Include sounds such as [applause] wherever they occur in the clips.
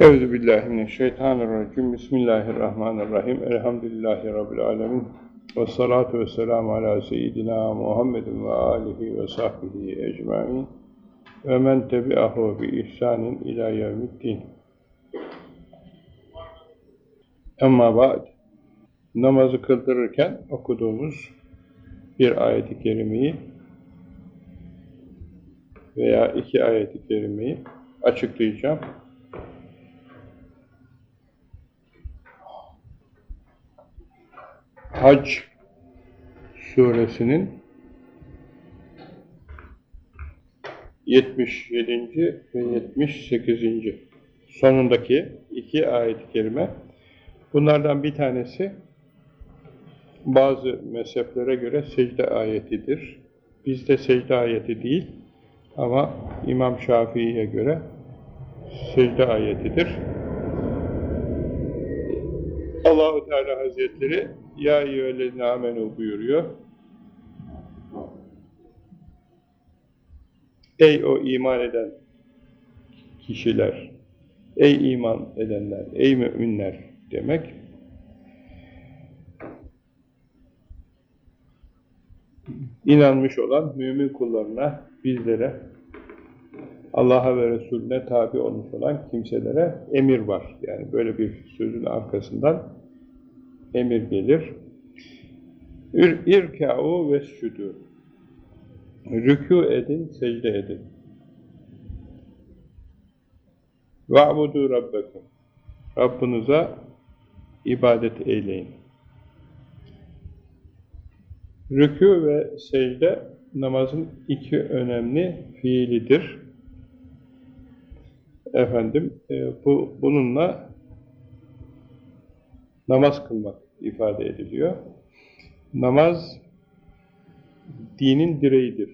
Euzu billahi mineşşeytanirracim. Bismillahirrahmanirrahim. Elhamdülillahi rabbil alamin. Ves salatu vesselamu ala seyyidina Muhammedin ve alihi ve sahbihi ecmaîn. Ve men tebi'ahu bi ihsanin ila yevmiddin. Amma ba'd. Namazı kıldırırken okuduğumuz bir ayet-i kerimeyi veya iki ayet-i kerimeyi açıklayacağım. Hac suresinin 77. ve 78. sonundaki iki ayet-i kerime. Bunlardan bir tanesi bazı mezheplere göre secde ayetidir. Bizde secde ayeti değil ama İmam Şafii'ye göre secde ayetidir. Allahu Teala Hazretleri ya eyyühellezine amenu buyuruyor. Ey o iman eden kişiler, ey iman edenler, ey müminler demek. İnanmış olan mümin kullarına, bizlere, Allah'a ve Resulüne tabi olmuş olan kimselere emir var. Yani böyle bir sözün arkasından emir gelir. İrkâ'u vescudû. Rükû edin, secde edin. Va'budu rabbekum. Rabbinize ibadet eyleyin. Rükû ve secde namazın iki önemli fiilidir. Efendim, e, bu bununla namaz kılmak ifade ediliyor. Namaz dinin direğidir.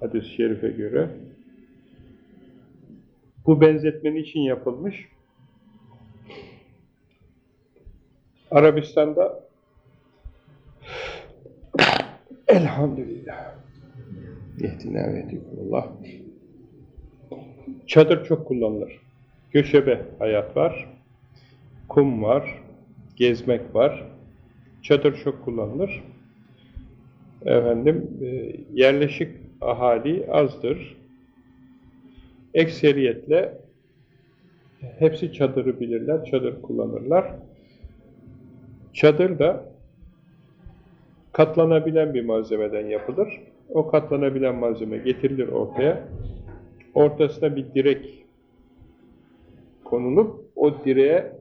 Hadis-i şerife göre. Bu benzetmenin için yapılmış. Arabistan'da Elhamdülillah Yehdina Allah Çadır çok kullanılır. Göçebe hayat var. Kum var. Gezmek var. Çadır çok kullanılır. Efendim, e, yerleşik ahali azdır. Ekseriyetle hepsi çadırı bilirler, çadır kullanırlar. Çadır da katlanabilen bir malzemeden yapılır. O katlanabilen malzeme getirilir ortaya. Ortasına bir direk konulup o direğe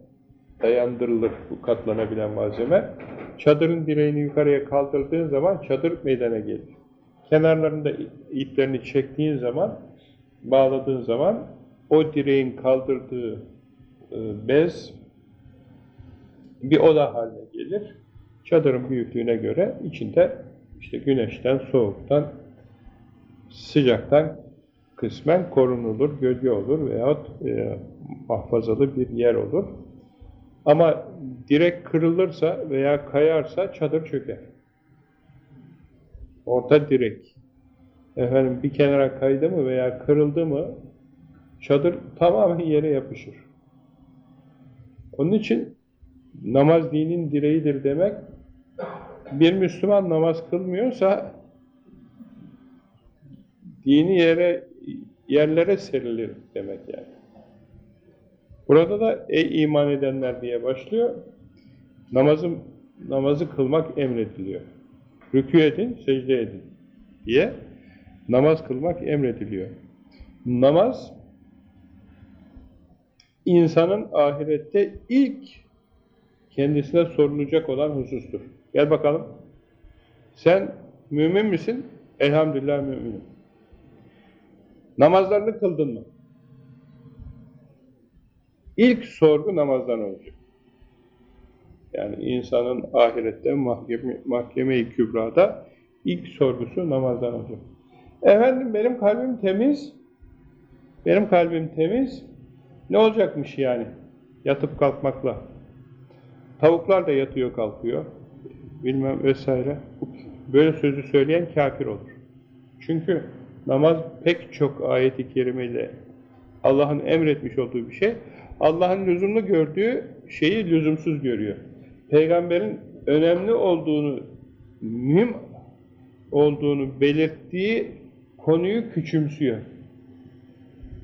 dayandırılır bu katlanabilen malzeme. Çadırın direğini yukarıya kaldırdığın zaman çadır meydana gelir. Kenarlarında iplerini çektiğin zaman, bağladığın zaman o direğin kaldırdığı e, bez bir oda haline gelir. Çadırın büyüklüğüne göre içinde işte güneşten, soğuktan, sıcaktan kısmen korunulur, gölge olur veyahut e, mahfazalı bir yer olur. Ama direk kırılırsa veya kayarsa çadır çöker. Orta direk. Efendim bir kenara kaydı mı veya kırıldı mı çadır tamamen yere yapışır. Onun için namaz dinin direğidir demek bir Müslüman namaz kılmıyorsa dini yere yerlere serilir demek yani. Burada da ey iman edenler diye başlıyor. Namazı, namazı kılmak emrediliyor. Rükû edin, secde edin diye namaz kılmak emrediliyor. Namaz insanın ahirette ilk kendisine sorulacak olan husustur. Gel bakalım. Sen mümin misin? Elhamdülillah müminim. Namazlarını kıldın mı? İlk sorgu namazdan olacak. Yani insanın ahirette mahkeme, mahkeme-i kübrada ilk sorgusu namazdan olacak. Efendim benim kalbim temiz, benim kalbim temiz, ne olacakmış yani yatıp kalkmakla? Tavuklar da yatıyor kalkıyor, bilmem vesaire. Böyle sözü söyleyen kafir olur. Çünkü namaz pek çok ayeti kerimeyle Allah'ın emretmiş olduğu bir şey. Allah'ın lüzumlu gördüğü şeyi lüzumsuz görüyor. Peygamberin önemli olduğunu, mühim olduğunu belirttiği konuyu küçümsüyor.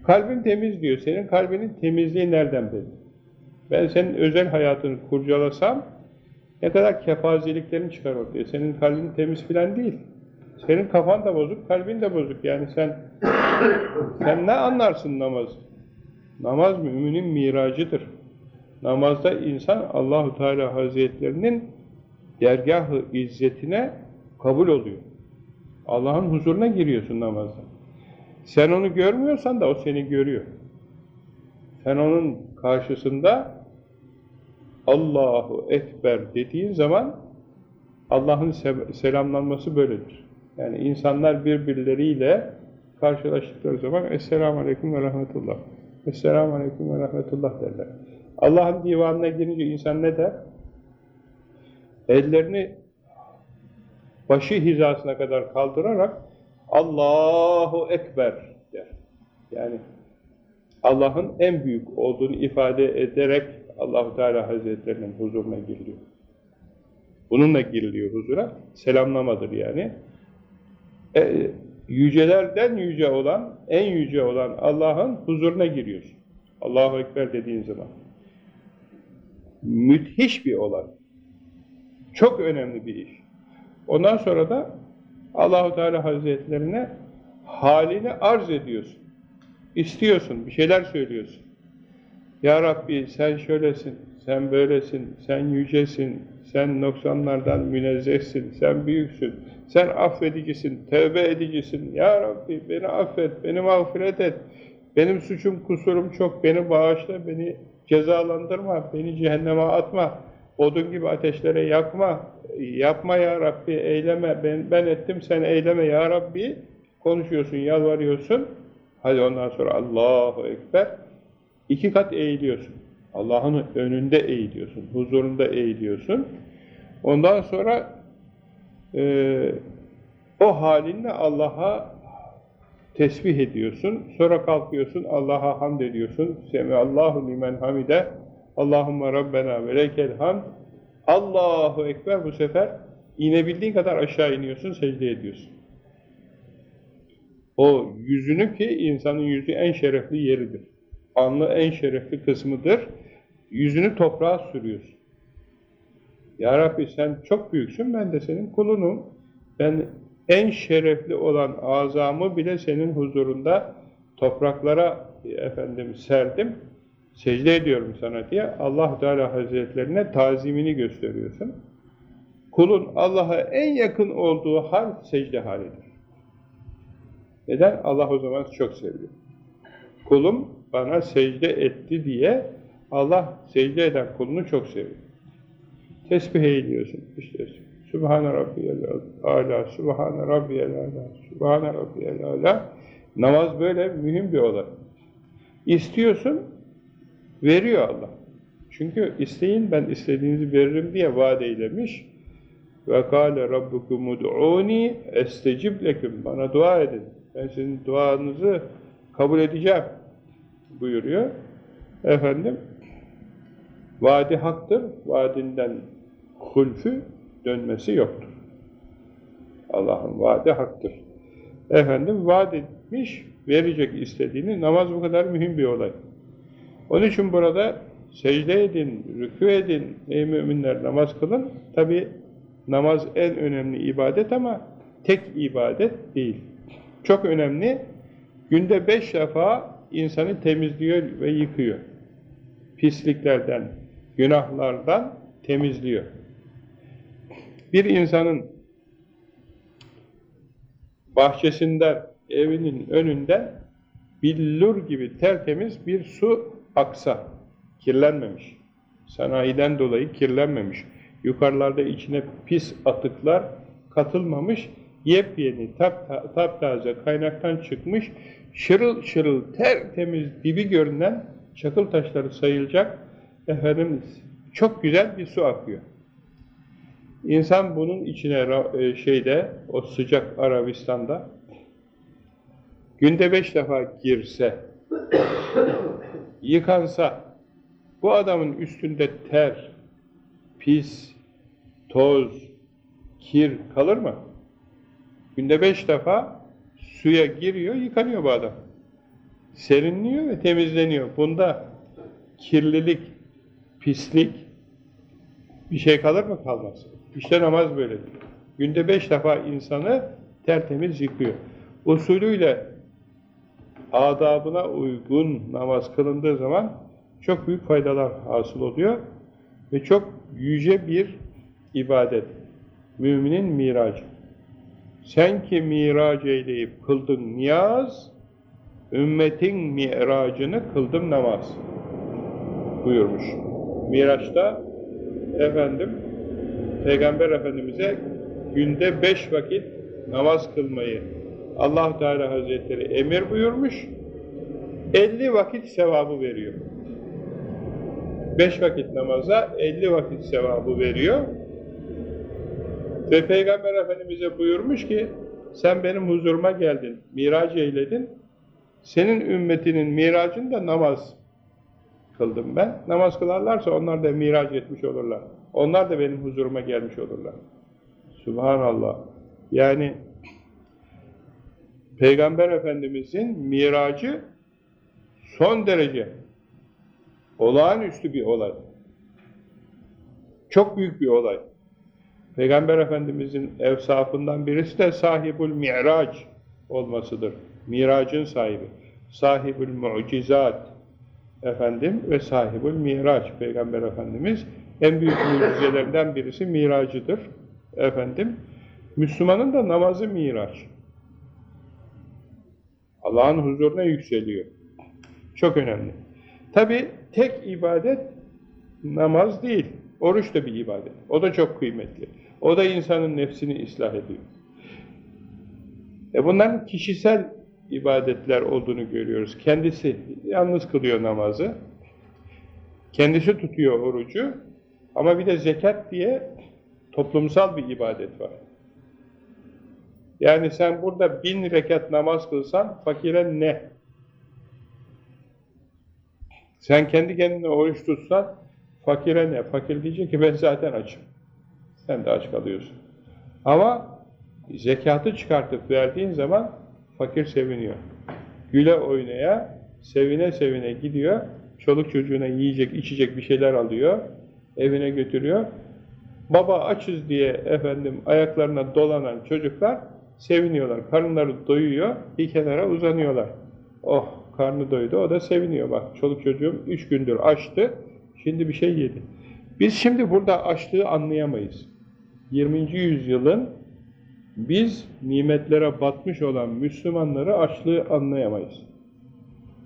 Kalbin temiz diyor. Senin kalbinin temizliği nereden belli? Ben senin özel hayatını kurcalasam ne kadar kefazeliklerin çıkar ortaya. Senin kalbin temiz filan değil. Senin kafan da bozuk, kalbin de bozuk. Yani sen sen ne anlarsın namaz? Namaz müminin miracıdır. Namazda insan Allahu Teala Hazretlerinin dergahı izzetine kabul oluyor. Allah'ın huzuruna giriyorsun namazda. Sen onu görmüyorsan da o seni görüyor. Sen onun karşısında Allahu Ekber dediğin zaman Allah'ın selamlanması böyledir. Yani insanlar birbirleriyle karşılaştıkları zaman Esselamu Aleyküm ve Rahmetullah. Esselamu Aleyküm ve Rahmetullah derler. Allah'ın divanına girince insan ne der? Ellerini başı hizasına kadar kaldırarak Allahu Ekber der. Yani Allah'ın en büyük olduğunu ifade ederek Allahu Teala Hazretlerinin huzuruna giriliyor. Bununla giriliyor huzura. Selamlamadır yani. E, yücelerden yüce olan, en yüce olan Allah'ın huzuruna giriyorsun. Allahu Ekber dediğin zaman. Müthiş bir olay. Çok önemli bir iş. Ondan sonra da Allahu Teala Hazretlerine halini arz ediyorsun. İstiyorsun, bir şeyler söylüyorsun. Ya Rabbi sen şöylesin, sen böylesin, sen yücesin, sen noksanlardan münezzehsin, sen büyüksün, sen affedicisin, tevbe edicisin. Ya Rabbi beni affet, beni mağfiret et. Benim suçum, kusurum çok, beni bağışla, beni cezalandırma, beni cehenneme atma, odun gibi ateşlere yakma, yapma ya Rabbi, eyleme, ben, ben ettim sen eyleme ya Rabbi, konuşuyorsun, yalvarıyorsun, hadi ondan sonra Allahu Ekber, iki kat eğiliyorsun. Allah'ın önünde eğiliyorsun, huzurunda eğiliyorsun. Ondan sonra e, o halinle Allah'a tesbih ediyorsun. Sonra kalkıyorsun, Allah'a hamd ediyorsun. Allahu limen hamide. Allahümme Rabbena ve lekel. Allahu Ekber bu sefer inebildiğin kadar aşağı iniyorsun, secde ediyorsun. O yüzünü ki insanın yüzü en şerefli yeridir. Anlı en şerefli kısmıdır. Yüzünü toprağa sürüyorsun. Ya Rabbi sen çok büyüksün, ben de senin kulunum. Ben en şerefli olan azamı bile senin huzurunda topraklara efendim serdim, secde ediyorum sana diye allah Teala Hazretlerine tazimini gösteriyorsun. Kulun Allah'a en yakın olduğu hal secde halidir. Neden? Allah o zaman çok seviyor. Kulum bana secde etti diye Allah secde eden kulunu çok seviyor. Tesbih eğiliyorsun. İşte Sübhane Rabbiyel Ala, Sübhane Rabbiyel Ala, Sübhane Rabbiyel Ala. Namaz böyle mühim bir olay. İstiyorsun, veriyor Allah. Çünkü isteyin ben istediğinizi veririm diye vaat eylemiş. Ve kâle rabbukum ud'ûni estecib leküm. Bana dua edin. Ben sizin duanızı kabul edeceğim buyuruyor. Efendim, vaadi haktır. Vaadinden hulfü dönmesi yoktur. Allah'ın vaadi haktır. Efendim vaat etmiş, verecek istediğini. Namaz bu kadar mühim bir olay. Onun için burada secde edin, rükû edin, ey müminler namaz kılın. Tabi namaz en önemli ibadet ama tek ibadet değil. Çok önemli. Günde beş defa insanı temizliyor ve yıkıyor. Pisliklerden, günahlardan temizliyor. Bir insanın bahçesinden, evinin önünden billur gibi tertemiz bir su aksa, kirlenmemiş. Sanayiden dolayı kirlenmemiş. Yukarılarda içine pis atıklar katılmamış, yepyeni, tap, taptaze kaynaktan çıkmış, şırıl şırıl tertemiz dibi görünen çakıl taşları sayılacak efendim çok güzel bir su akıyor. İnsan bunun içine e, şeyde, o sıcak Arabistan'da günde beş defa girse, [coughs] yıkansa, Bu adamın üstünde ter, pis, toz, kir kalır mı? Günde beş defa suya giriyor, yıkanıyor bu adam. Serinliyor ve temizleniyor. Bunda kirlilik, pislik bir şey kalır mı? Kalmaz. İşte namaz böyledir. Günde beş defa insanı tertemiz yıkıyor. Usulüyle adabına uygun namaz kılındığı zaman çok büyük faydalar hasıl oluyor ve çok yüce bir ibadet. Müminin miracı. Sen ki mirac eyleyip kıldın niyaz, ümmetin miracını kıldım namaz buyurmuş. Miraç'ta efendim Peygamber Efendimiz'e günde beş vakit namaz kılmayı allah Teala Hazretleri emir buyurmuş. 50 vakit sevabı veriyor. Beş vakit namaza 50 vakit sevabı veriyor. Ve Peygamber Efendimiz'e buyurmuş ki sen benim huzuruma geldin, miraç eyledin. Senin ümmetinin miracını da namaz kıldım ben. Namaz kılarlarsa onlar da miraç etmiş olurlar. Onlar da benim huzuruma gelmiş olurlar. Subhanallah. Yani Peygamber Efendimiz'in miracı son derece olağanüstü bir olay. Çok büyük bir olay. Peygamber Efendimiz'in evsafından birisi de sahibul mi'rac olmasıdır. Miracın sahibi. Sahibul mucizat efendim ve sahibul miraç Peygamber Efendimiz en büyük mucizelerinden birisi miracıdır. Efendim Müslümanın da namazı miraç. Allah'ın huzuruna yükseliyor. Çok önemli. Tabi tek ibadet namaz değil. Oruç da bir ibadet. O da çok kıymetli. O da insanın nefsini ıslah ediyor. E bunların kişisel ibadetler olduğunu görüyoruz. Kendisi yalnız kılıyor namazı. Kendisi tutuyor orucu. Ama bir de zekat diye toplumsal bir ibadet var. Yani sen burada bin rekat namaz kılsan fakire ne? Sen kendi kendine oruç tutsan fakire ne? Fakir diyecek ki ben zaten açım. Sen de aç kalıyorsun. Ama zekatı çıkartıp verdiğin zaman fakir seviniyor. Güle oynaya, sevine sevine gidiyor. Çoluk çocuğuna yiyecek, içecek bir şeyler alıyor. Evine götürüyor. Baba açız diye efendim ayaklarına dolanan çocuklar seviniyorlar. Karınları doyuyor, bir kenara uzanıyorlar. Oh karnı doydu, o da seviniyor bak. Çoluk çocuğum üç gündür açtı, şimdi bir şey yedi. Biz şimdi burada açlığı anlayamayız. 20. yüzyılın biz nimetlere batmış olan Müslümanları açlığı anlayamayız.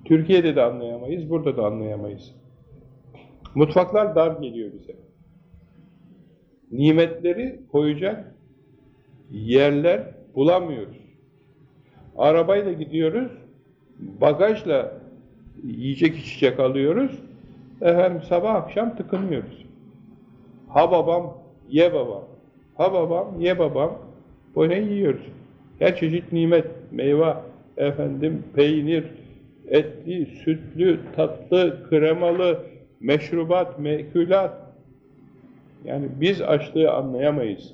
Türkiye'de de anlayamayız, burada da anlayamayız. Mutfaklar dar geliyor bize. Nimetleri koyacak yerler bulamıyoruz. Arabayla gidiyoruz, bagajla yiyecek içecek alıyoruz, efendim sabah akşam tıkınıyoruz. Ha babam, ye babam, ha babam, ye babam, Böyle yiyoruz. Her çeşit nimet, meyve, efendim, peynir, etli, sütlü, tatlı, kremalı, meşrubat, mekülat. Yani biz açlığı anlayamayız.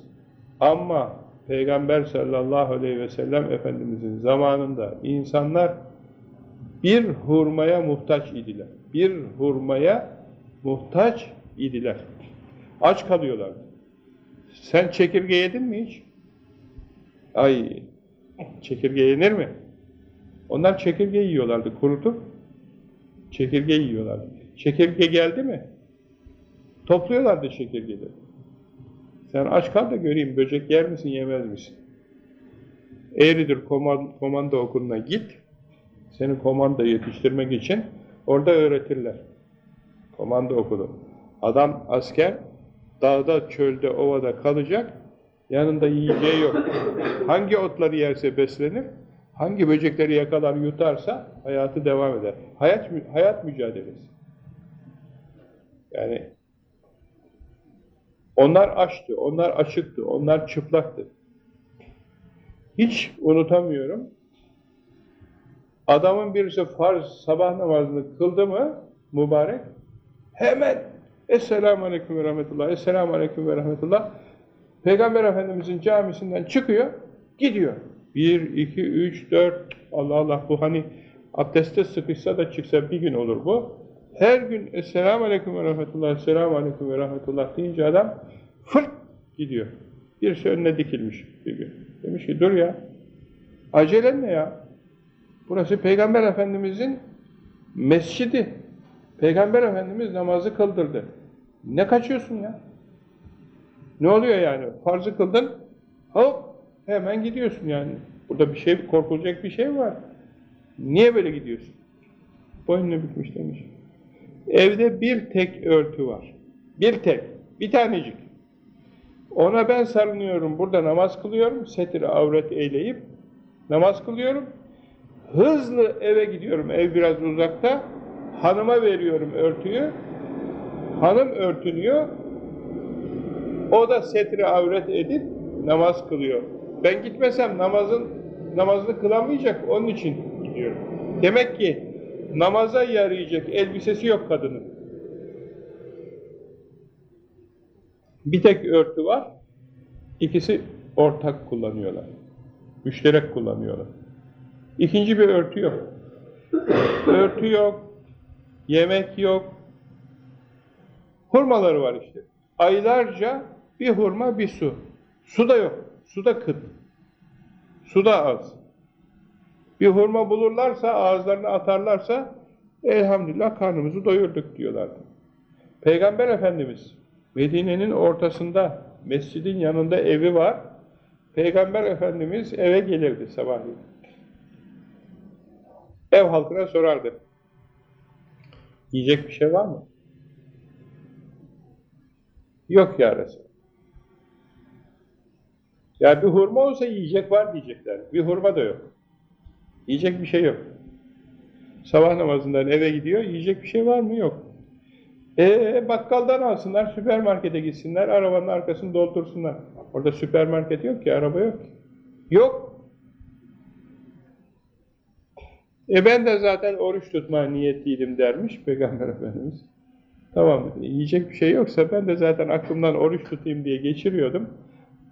Ama Peygamber sallallahu aleyhi ve sellem Efendimizin zamanında insanlar bir hurmaya muhtaç idiler. Bir hurmaya muhtaç idiler. Aç kalıyorlardı. Sen çekirge yedin mi hiç? Ay çekirge yenir mi? Onlar çekirge yiyorlardı kurutup. Çekirge yiyorlardı. Çekirge geldi mi? Topluyorlardı çekirgeleri. Sen aç kal da göreyim böcek yer misin yemez misin? Eğridir komand komanda okuluna git. Seni komanda yetiştirmek için orada öğretirler. Komanda okulu. Adam asker dağda, çölde, ovada kalacak Yanında yiyeceği yok. Hangi otları yerse beslenir, hangi böcekleri yakalar yutarsa hayatı devam eder. Hayat, hayat mücadelesi. Yani onlar açtı, onlar açıktı, onlar çıplaktı. Hiç unutamıyorum. Adamın birisi farz sabah namazını kıldı mı mübarek, Hemen Esselamu Aleyküm ve Rahmetullah, Esselamu Aleyküm ve Rahmetullah. Peygamber Efendimizin camisinden çıkıyor, gidiyor. Bir, iki, üç, dört, Allah Allah bu hani abdeste sıkışsa da çıksa bir gün olur bu. Her gün Esselamu Aleyküm ve Rahmetullah, Esselamu Aleyküm ve Rahmetullah deyince adam fırt gidiyor. Birisi önüne dikilmiş bir gün. Demiş ki dur ya, acelen ne ya? Burası Peygamber Efendimizin mescidi. Peygamber Efendimiz namazı kıldırdı. Ne kaçıyorsun ya? Ne oluyor yani? Farzı kıldın, hop hemen gidiyorsun yani. Burada bir şey, korkulacak bir şey var. Niye böyle gidiyorsun? Boynunu bükmüş demiş. Evde bir tek örtü var. Bir tek, bir tanecik. Ona ben sarınıyorum, burada namaz kılıyorum, setir avret eyleyip namaz kılıyorum. Hızlı eve gidiyorum, ev biraz uzakta. Hanıma veriyorum örtüyü. Hanım örtünüyor. O da setri avret edip namaz kılıyor. Ben gitmesem namazın namazını kılamayacak, onun için gidiyorum. Demek ki namaza yarayacak elbisesi yok kadının. Bir tek örtü var, ikisi ortak kullanıyorlar. Müşterek kullanıyorlar. İkinci bir örtü yok. Örtü yok, yemek yok. Hurmaları var işte. Aylarca bir hurma, bir su. Su da yok. Su da kıt. Su da az. Bir hurma bulurlarsa, ağızlarına atarlarsa elhamdülillah karnımızı doyurduk diyorlardı. Peygamber Efendimiz Medine'nin ortasında, mescidin yanında evi var. Peygamber Efendimiz eve gelirdi sabahleyin. Ev halkına sorardı. Yiyecek bir şey var mı? Yok ya Resulallah. Ya bir hurma olsa yiyecek var diyecekler. Bir hurma da yok. Yiyecek bir şey yok. Sabah namazından eve gidiyor, yiyecek bir şey var mı? Yok. E bakkaldan alsınlar, süpermarkete gitsinler, arabanın arkasını doldursunlar. Orada süpermarket yok ki, araba yok. Yok. E ben de zaten oruç tutmaya niyetliydim dermiş Peygamber Efendimiz. Tamam, yiyecek bir şey yoksa ben de zaten aklımdan oruç tutayım diye geçiriyordum.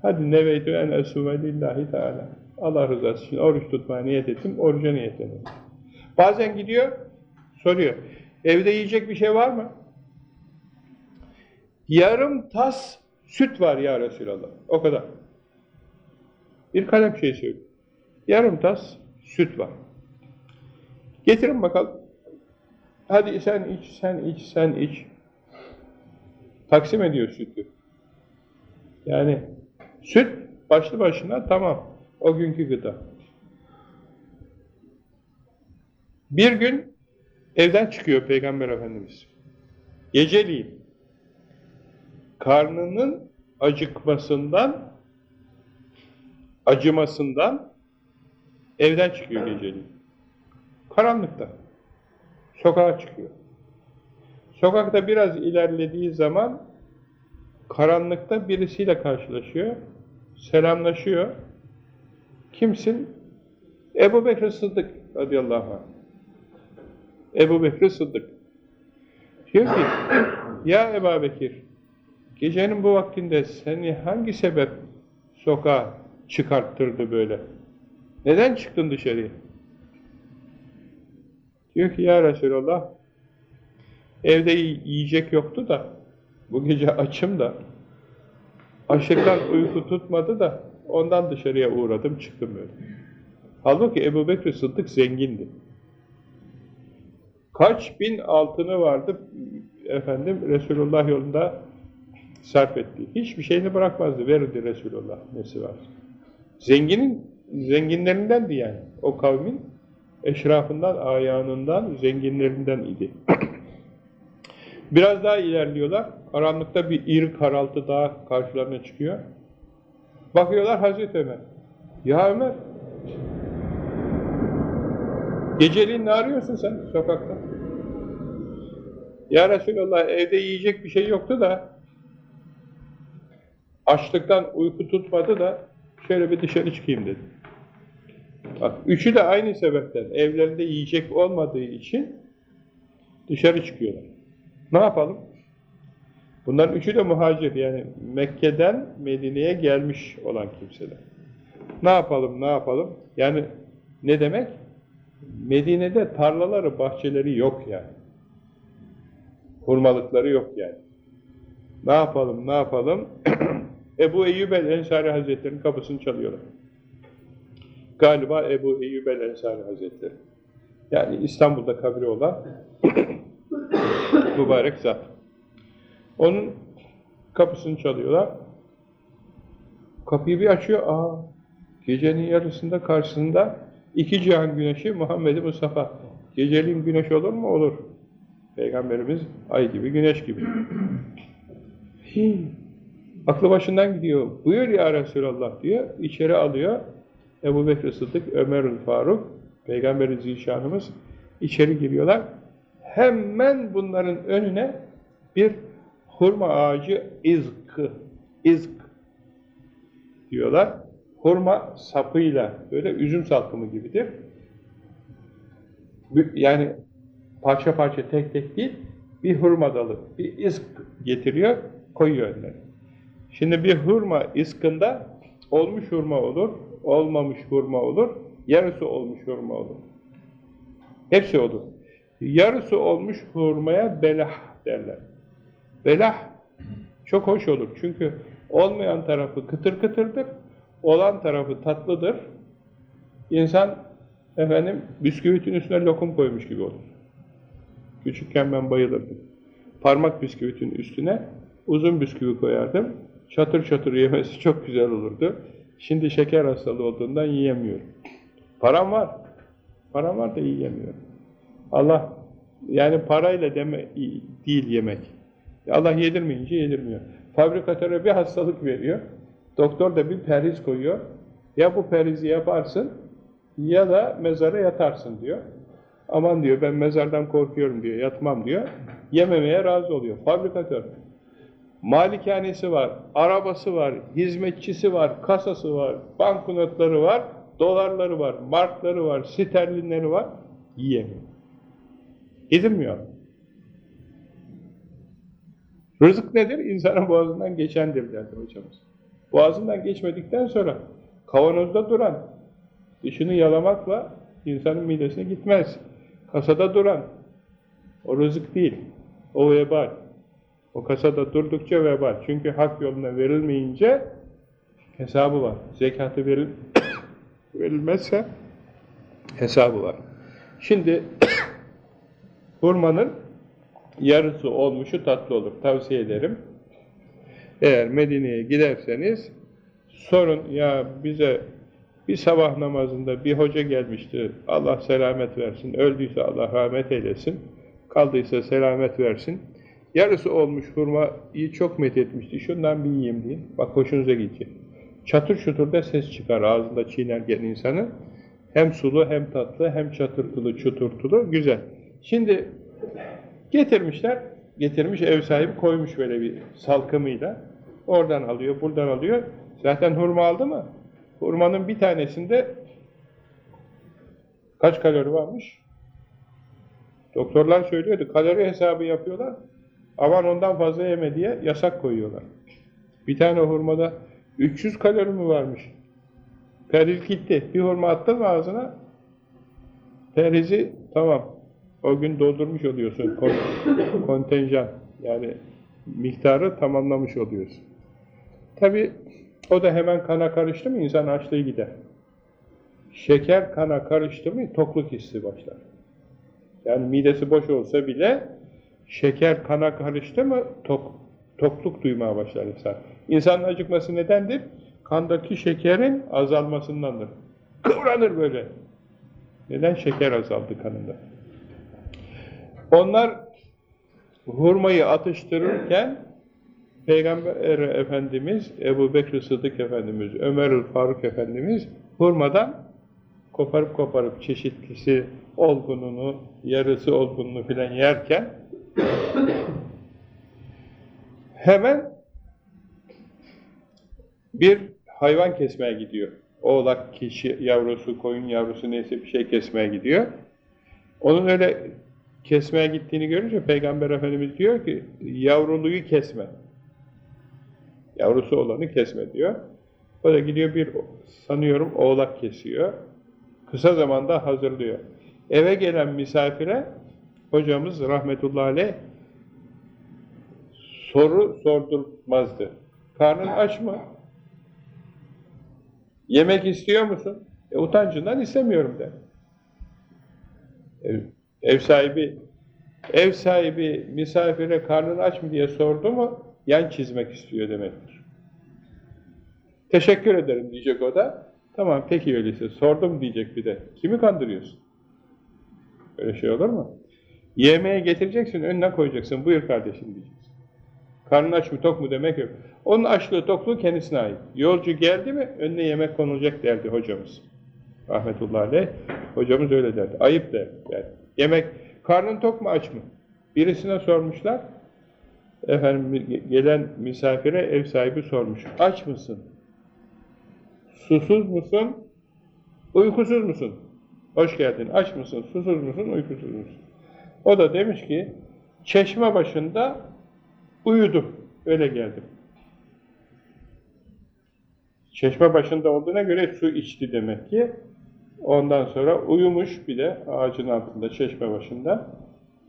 Hadi neveytü en esume lillahi teala. Allah rızası için oruç tutmaya niyet ettim, oruca niyetledim. Bazen gidiyor, soruyor. Evde yiyecek bir şey var mı? Yarım tas süt var ya Resulallah. O kadar. Bir kalem şey söylüyor. Yarım tas süt var. Getirin bakalım. Hadi sen iç, sen iç, sen iç. Taksim ediyor sütü. Yani süt başlı başına tamam. O günkü gıda. Bir gün evden çıkıyor Peygamber Efendimiz. Geceliğin karnının acıkmasından acımasından evden çıkıyor geceliğin. Karanlıkta. Sokağa çıkıyor. Sokakta biraz ilerlediği zaman karanlıkta birisiyle karşılaşıyor. Selamlaşıyor. Kimsin? Ebu Bekir Sıddık radıyallahu anh. Ebu Bekir Sıddık. Diyor ki, ya Ebu Bekir, gecenin bu vaktinde seni hangi sebep sokağa çıkarttırdı böyle? Neden çıktın dışarıya? Diyor ki, ya Resulallah, evde yiyecek yoktu da, bu gece açım da, açlıktan uyku tutmadı da, ondan dışarıya uğradım, çıktım böyle. Halbuki Ebu Bekir Sıddık zengindi. Kaç bin altını vardı efendim Resulullah yolunda sarf etti. Hiçbir şeyini bırakmazdı. Verirdi Resulullah nesi var. Zenginin zenginlerindendi yani. O kavmin eşrafından, ayağından, zenginlerinden idi. [clears throat] Biraz daha ilerliyorlar. Karanlıkta bir iri karaltı daha karşılarına çıkıyor. Bakıyorlar Hazreti Ömer. Ya Ömer, Geceliğin ne arıyorsun sen sokakta? Ya Resulallah evde yiyecek bir şey yoktu da açlıktan uyku tutmadı da şöyle bir dışarı çıkayım dedi. Bak üçü de aynı sebepten evlerinde yiyecek olmadığı için dışarı çıkıyorlar. Ne yapalım? Bunların üçü de muhacir yani Mekke'den Medine'ye gelmiş olan kimseler. Ne yapalım, ne yapalım? Yani ne demek? Medine'de tarlaları, bahçeleri yok yani. Hurmalıkları yok yani. Ne yapalım, ne yapalım? [clears throat] Ebu Eyyub el-Ensari Hazretleri'nin kapısını çalıyorlar. Galiba Ebu Eyyub el-Ensari Hazretleri. Yani İstanbul'da kabri olan [clears throat] mübarek zat. Onun kapısını çalıyorlar. Kapıyı bir açıyor. Aa, gecenin yarısında karşısında iki cihan güneşi Muhammed Mustafa. Geceliğin güneş olur mu? Olur. Peygamberimiz ay gibi, güneş gibi. Aklı başından gidiyor. Buyur ya Resulallah diyor. İçeri alıyor. Ebu Bekir Sıddık, Ömerül Faruk, Peygamberi Zişanımız içeri giriyorlar. Hemen bunların önüne bir hurma ağacı izkı, izk diyorlar. Hurma sapıyla, böyle üzüm salkımı gibidir. Yani parça parça tek tek değil, bir hurma dalı, bir izk getiriyor, koyuyor önüne. Şimdi bir hurma iskında olmuş hurma olur, olmamış hurma olur, yarısı olmuş hurma olur. Hepsi olur. Yarısı olmuş hurmaya belah derler. Belah çok hoş olur. Çünkü olmayan tarafı kıtır kıtırdır, olan tarafı tatlıdır. İnsan efendim bisküvitin üstüne lokum koymuş gibi olur. Küçükken ben bayılırdım. Parmak bisküvitin üstüne uzun bisküvi koyardım. Çatır çatır yemesi çok güzel olurdu. Şimdi şeker hastalığı olduğundan yiyemiyorum. Param var. Param var da yiyemiyorum. Allah yani parayla deme değil yemek. Allah yedirmeyince yedirmiyor. Fabrikatöre bir hastalık veriyor. Doktor da bir periz koyuyor. Ya bu perizi yaparsın ya da mezara yatarsın diyor. Aman diyor ben mezardan korkuyorum diyor. Yatmam diyor. Yememeye razı oluyor. Fabrikatör. Malikanesi var, arabası var, hizmetçisi var, kasası var, banknotları var, dolarları var, markları var, sterlinleri var. Yiyemiyor. Yedirmiyor. Rızık nedir? İnsanın boğazından geçendir derdi hocamız. Boğazından geçmedikten sonra kavanozda duran, dışını yalamakla insanın midesine gitmez. Kasada duran, o rızık değil, o vebal. O kasada durdukça vebal. Çünkü hak yoluna verilmeyince hesabı var. Zekatı veril [coughs] verilmezse hesabı var. Şimdi [coughs] hurmanın yarısı olmuşu tatlı olur. Tavsiye ederim. Eğer Medine'ye giderseniz sorun ya bize bir sabah namazında bir hoca gelmişti. Allah selamet versin. Öldüyse Allah rahmet eylesin. Kaldıysa selamet versin. Yarısı olmuş hurmayı çok methetmişti. Şundan bir yiyeyim diye. Bak hoşunuza gidecek. Çatır çutur da ses çıkar ağzında çiğnerken insanı. Hem sulu hem tatlı hem çatırtılı çuturtulu güzel. Şimdi getirmişler. Getirmiş ev sahibi koymuş böyle bir salkımıyla. Oradan alıyor, buradan alıyor. Zaten hurma aldı mı? Hurmanın bir tanesinde kaç kalori varmış? Doktorlar söylüyordu. Kalori hesabı yapıyorlar. Aman ondan fazla yeme diye yasak koyuyorlar. Bir tane hurmada 300 kalori mi varmış? Periz gitti. Bir hurma attın mı ağzına? Perizi tamam. O gün doldurmuş oluyorsun. [coughs] kontenjan. Yani miktarı tamamlamış oluyorsun. Tabi o da hemen kana karıştı mı insan açlığı gider. Şeker kana karıştı mı tokluk hissi başlar. Yani midesi boş olsa bile şeker kana karıştı mı tok, tokluk duymaya başlar insan. İnsanın acıkması nedendir? Kandaki şekerin azalmasındandır. Kıvranır böyle. Neden? Şeker azaldı kanında. Onlar hurmayı atıştırırken Peygamber Efendimiz, Ebu Bekir Sıddık Efendimiz, Ömer Faruk Efendimiz hurmadan koparıp koparıp çeşitlisi olgununu, yarısı olgununu filan yerken [coughs] hemen bir hayvan kesmeye gidiyor. Oğlak, kişi yavrusu, koyun yavrusu neyse bir şey kesmeye gidiyor. Onun öyle kesmeye gittiğini görünce Peygamber Efendimiz diyor ki yavruluyu kesme. Yavrusu olanı kesme diyor. O da gidiyor bir sanıyorum oğlak kesiyor. Kısa zamanda hazırlıyor. Eve gelen misafire hocamız rahmetullahi aleyh soru sordurmazdı. Karnın aç mı? Yemek istiyor musun? E, utancından istemiyorum der. Ev, ev sahibi ev sahibi misafire karnın aç mı diye sordu mu yan çizmek istiyor demektir. Teşekkür ederim diyecek o da. Tamam peki öyleyse sordum diyecek bir de. Kimi kandırıyorsun? Öyle şey olur mu? Yemeğe getireceksin önüne koyacaksın. Buyur kardeşim diyeceksin. Karnın aç mı tok mu demek yok. Onun açlığı tokluğu kendisine ait. Yolcu geldi mi önüne yemek konulacak derdi hocamız. Rahmetullahi aleyh. Hocamız öyle derdi. Ayıp derdi. Yani yemek, karnın tok mu aç mı? Birisine sormuşlar. Efendim gelen misafire ev sahibi sormuş. Aç mısın? Susuz musun? Uykusuz musun? Hoş geldin. Aç mısın? Susuz musun? Uykusuz musun? O da demiş ki çeşme başında uyudum. Öyle geldim. Çeşme başında olduğuna göre su içti demek ki. Ondan sonra uyumuş bir de ağacın altında, çeşme başında.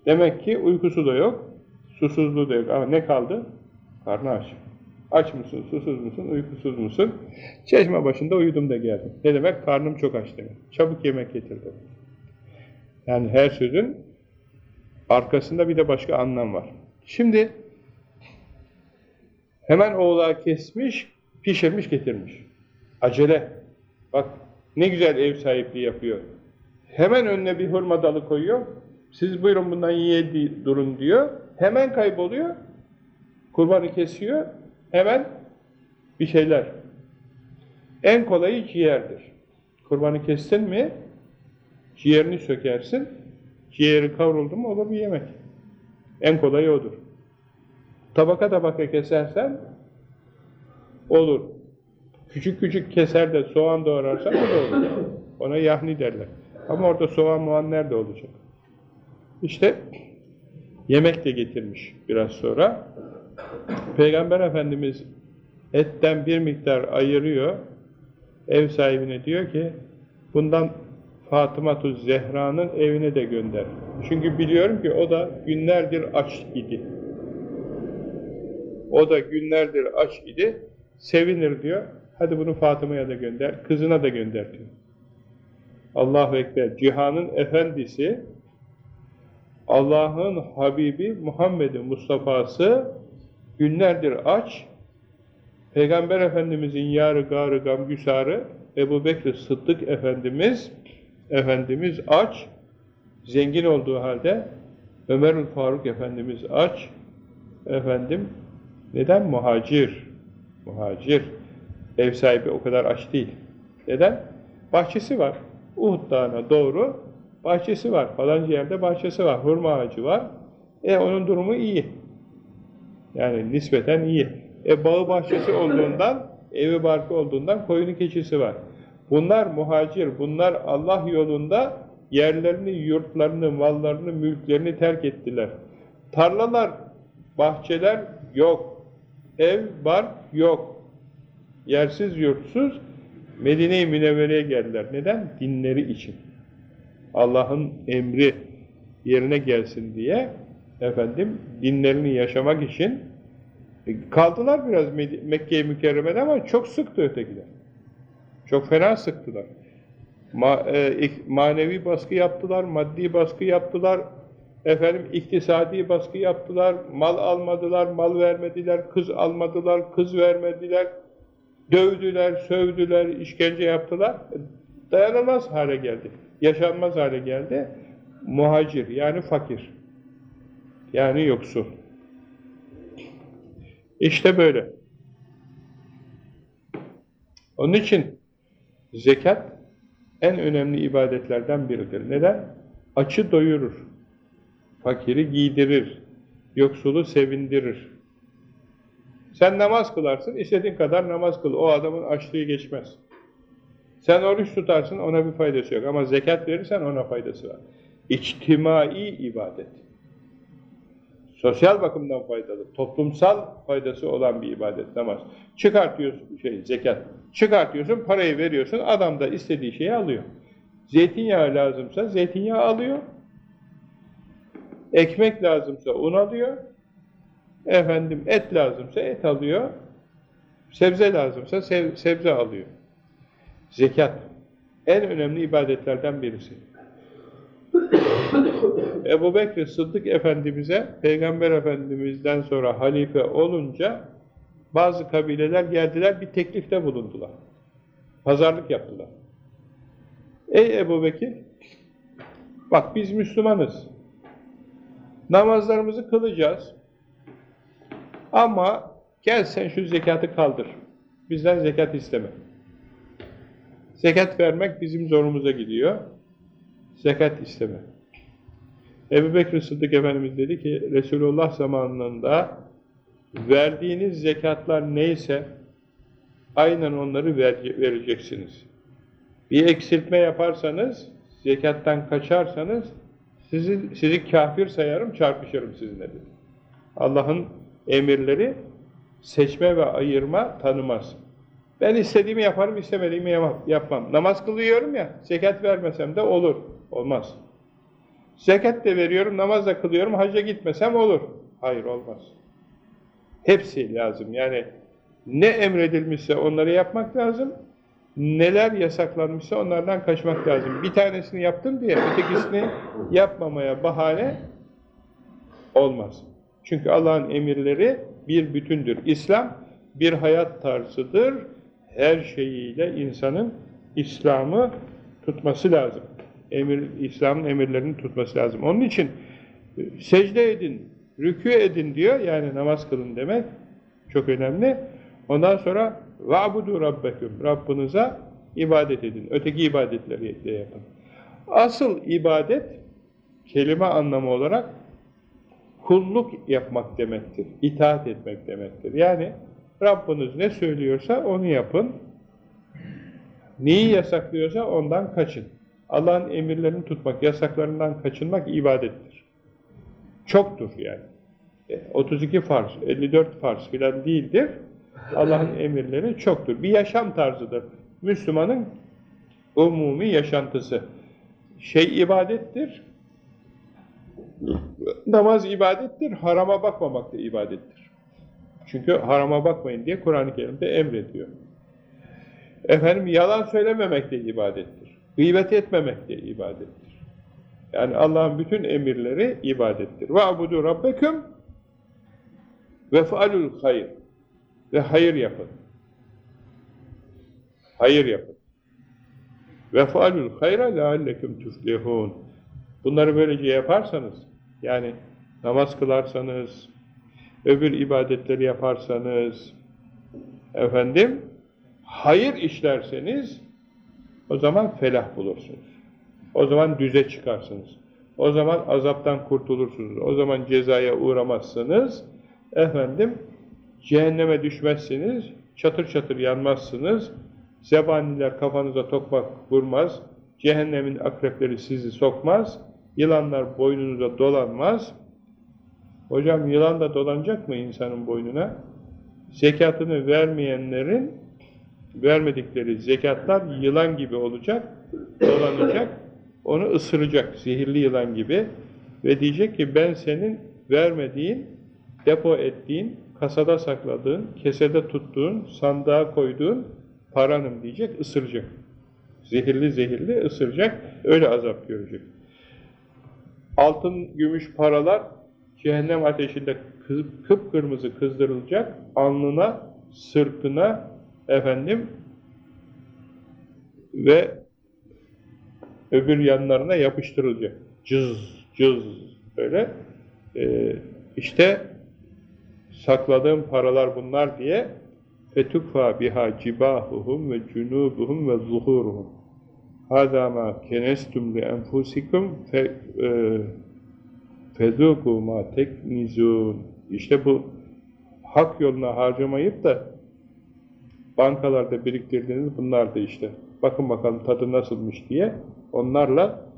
Demek ki uykusu da yok, susuzluğu da yok. Ama ne kaldı? Karnı aç. Aç mısın, susuz musun, uykusuz musun? Çeşme başında uyudum da geldim. Ne demek? Karnım çok aç demek. Çabuk yemek getirdim. Yani her sözün arkasında bir de başka anlam var. Şimdi hemen oğlağı kesmiş, pişirmiş getirmiş. Acele. Bak ne güzel ev sahipliği yapıyor. Hemen önüne bir hurma dalı koyuyor. Siz buyurun bundan yiye durun diyor. Hemen kayboluyor. Kurbanı kesiyor. Hemen bir şeyler. En kolayı ciğerdir. Kurbanı kestin mi ciğerini sökersin. Ciğeri kavruldu mu olur bir yemek. En kolayı odur. Tabaka tabaka kesersen olur. Küçük küçük keser de soğan doğrarsan o da olur. Ona yahni derler. Ama orada soğan muan nerede olacak? İşte yemek de getirmiş biraz sonra. Peygamber Efendimiz etten bir miktar ayırıyor. Ev sahibine diyor ki bundan Fatıma Zehra'nın evine de gönder. Çünkü biliyorum ki o da günlerdir aç idi. O da günlerdir aç idi. Sevinir diyor. Hadi bunu Fatıma'ya da gönder, kızına da gönder diyor. Allahu Ekber, cihanın efendisi, Allah'ın Habibi Muhammed'in Mustafa'sı günlerdir aç, Peygamber Efendimizin yarı garı gamgüsarı Ebu Bekir Sıddık Efendimiz Efendimiz aç, zengin olduğu halde Ömerül Faruk Efendimiz aç, efendim neden muhacir? Muhacir. Ev sahibi o kadar aç değil. Neden? Bahçesi var. Uhud Dağı'na doğru bahçesi var. Falanca yerde bahçesi var. Hurma ağacı var. E onun durumu iyi. Yani nispeten iyi. E bağı bahçesi olduğundan, evi barkı olduğundan koyunu keçisi var. Bunlar muhacir, bunlar Allah yolunda yerlerini, yurtlarını, mallarını, mülklerini terk ettiler. Tarlalar, bahçeler yok. Ev, bark yok yersiz yurtsuz Medine-i Münevvere'ye geldiler. Neden? Dinleri için. Allah'ın emri yerine gelsin diye efendim dinlerini yaşamak için e, kaldılar biraz Mekke-i Mükerreme'de ama çok sıktı ötekiler. Çok fena sıktılar. Ma, e, manevi baskı yaptılar, maddi baskı yaptılar, efendim iktisadi baskı yaptılar, mal almadılar, mal vermediler, kız almadılar, kız vermediler, Dövdüler, sövdüler, işkence yaptılar. Dayanılmaz hale geldi. Yaşanmaz hale geldi. Muhacir yani fakir. Yani yoksul. İşte böyle. Onun için zekat en önemli ibadetlerden biridir. Neden? Açı doyurur. Fakiri giydirir. Yoksulu sevindirir. Sen namaz kılarsın, istediğin kadar namaz kıl. O adamın açlığı geçmez. Sen oruç tutarsın, ona bir faydası yok. Ama zekat verirsen ona faydası var. içtimai ibadet. Sosyal bakımdan faydalı, toplumsal faydası olan bir ibadet namaz. Çıkartıyorsun şey zekat. Çıkartıyorsun, parayı veriyorsun, adam da istediği şeyi alıyor. Zeytinyağı lazımsa zeytinyağı alıyor. Ekmek lazımsa un alıyor. Efendim et lazımsa et alıyor. Sebze lazımsa sebze alıyor. Zekat en önemli ibadetlerden birisi. [coughs] Ebu Bekir Sıddık Efendimiz'e Peygamber Efendimiz'den sonra halife olunca bazı kabileler geldiler bir teklifte bulundular. Pazarlık yaptılar. Ey Ebu Bekir bak biz Müslümanız. Namazlarımızı kılacağız. Ama gel sen şu zekatı kaldır. Bizden zekat isteme. Zekat vermek bizim zorumuza gidiyor. Zekat isteme. Ebu Bekir Sıddık Efendimiz dedi ki Resulullah zamanında verdiğiniz zekatlar neyse aynen onları vereceksiniz. Bir eksiltme yaparsanız, zekattan kaçarsanız sizi, sizi kafir sayarım, çarpışırım sizinle dedi. Allah'ın emirleri seçme ve ayırma tanımaz. Ben istediğimi yaparım, istemediğimi yapmam. Namaz kılıyorum ya, zekat vermesem de olur. Olmaz. Zekat de veriyorum, namaz da kılıyorum, hacca gitmesem olur. Hayır, olmaz. Hepsi lazım. Yani ne emredilmişse onları yapmak lazım, neler yasaklanmışsa onlardan kaçmak lazım. Bir tanesini yaptım diye ötekisini yapmamaya bahane olmaz. Çünkü Allah'ın emirleri bir bütündür. İslam bir hayat tarzıdır. Her şeyiyle insanın İslam'ı tutması lazım. Emir, İslam'ın emirlerini tutması lazım. Onun için e, secde edin, rükû edin diyor. Yani namaz kılın demek çok önemli. Ondan sonra va'budu rabbekum. Rabbinize ibadet edin. Öteki ibadetleri de yapın. Asıl ibadet kelime anlamı olarak kulluk yapmak demektir. İtaat etmek demektir. Yani Rabbiniz ne söylüyorsa onu yapın. Neyi yasaklıyorsa ondan kaçın. Allah'ın emirlerini tutmak, yasaklarından kaçınmak ibadettir. Çoktur yani. 32 e, farz, 54 farz filan değildir. Allah'ın [laughs] emirleri çoktur. Bir yaşam tarzıdır. Müslümanın umumi yaşantısı. Şey ibadettir, namaz ibadettir, harama bakmamak da ibadettir. Çünkü harama bakmayın diye Kur'an-ı Kerim'de emrediyor. Efendim yalan söylememek de ibadettir. Gıybet etmemek de ibadettir. Yani Allah'ın bütün emirleri ibadettir. Rabbeküm ve faalul hayr. Ve hayır yapın. Hayır yapın. Faalul hayra lealleküm tuflihun. Bunları böylece yaparsanız, yani namaz kılarsanız, öbür ibadetleri yaparsanız, efendim, hayır işlerseniz, o zaman felah bulursunuz. O zaman düze çıkarsınız. O zaman azaptan kurtulursunuz. O zaman cezaya uğramazsınız. Efendim, cehenneme düşmezsiniz, çatır çatır yanmazsınız. Zebaniler kafanıza tokmak vurmaz. Cehennemin akrepleri sizi sokmaz. Yılanlar boynunuza dolanmaz. Hocam yılan da dolanacak mı insanın boynuna? Zekatını vermeyenlerin vermedikleri zekatlar yılan gibi olacak, dolanacak, onu ısıracak, zehirli yılan gibi ve diyecek ki ben senin vermediğin, depo ettiğin, kasada sakladığın, kesede tuttuğun, sandığa koyduğun paranım diyecek, ısıracak. Zehirli zehirli ısıracak, öyle azap görecek. Altın, gümüş paralar cehennem ateşinde kıpkırmızı kızdırılacak, alnına, sırtına, efendim ve öbür yanlarına yapıştırılacak. Cız, cız böyle. Ee, işte sakladığım paralar bunlar diye fetukfa biha cibahuhum ve cunubuhum ve zuhuruhum mâ kenestum li enfusikum fezûkû mâ teknizûn İşte bu hak yoluna harcamayıp da bankalarda biriktirdiğiniz bunlar da işte. Bakın bakalım tadı nasılmış diye onlarla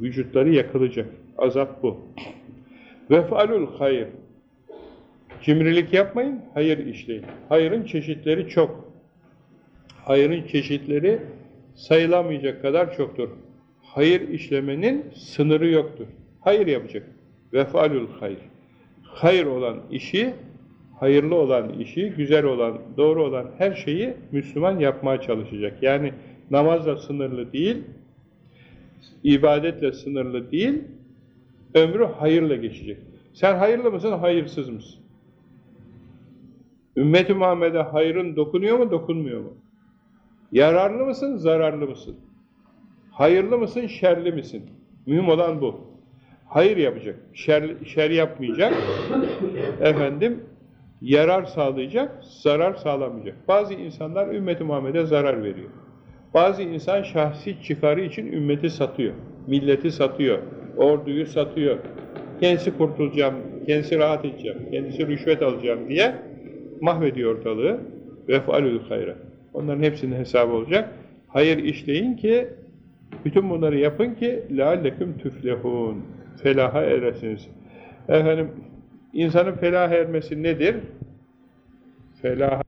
Vücutları yakılacak. Azap bu. Vef'alul hayır. Cimrilik yapmayın, hayır işleyin. Hayırın çeşitleri çok. Hayırın çeşitleri sayılamayacak kadar çoktur. Hayır işlemenin sınırı yoktur. Hayır yapacak. Vef'alul hayır. Hayır olan işi, hayırlı olan işi, güzel olan, doğru olan her şeyi Müslüman yapmaya çalışacak. Yani namazla sınırlı değil, ibadetle sınırlı değil, ömrü hayırla geçecek. Sen hayırlı mısın, hayırsız mısın? Ümmet-i Muhammed'e hayrın dokunuyor mu, dokunmuyor mu? Yararlı mısın, zararlı mısın? Hayırlı mısın, şerli misin? Mühim olan bu. Hayır yapacak, şer, şer yapmayacak, [coughs] efendim, yarar sağlayacak, zarar sağlamayacak. Bazı insanlar ümmeti Muhammed'e zarar veriyor. Bazı insan şahsi çıkarı için ümmeti satıyor, milleti satıyor, orduyu satıyor. Kendisi kurtulacağım, kendisi rahat edeceğim, kendisi rüşvet alacağım diye mahvediyor ortalığı. Vef'alül hayra. Onların hepsinin hesabı olacak. Hayır işleyin ki, bütün bunları yapın ki لَعَلَّكُمْ tüflehun. Felaha eresiniz. Efendim, insanın felaha ermesi nedir? Felaha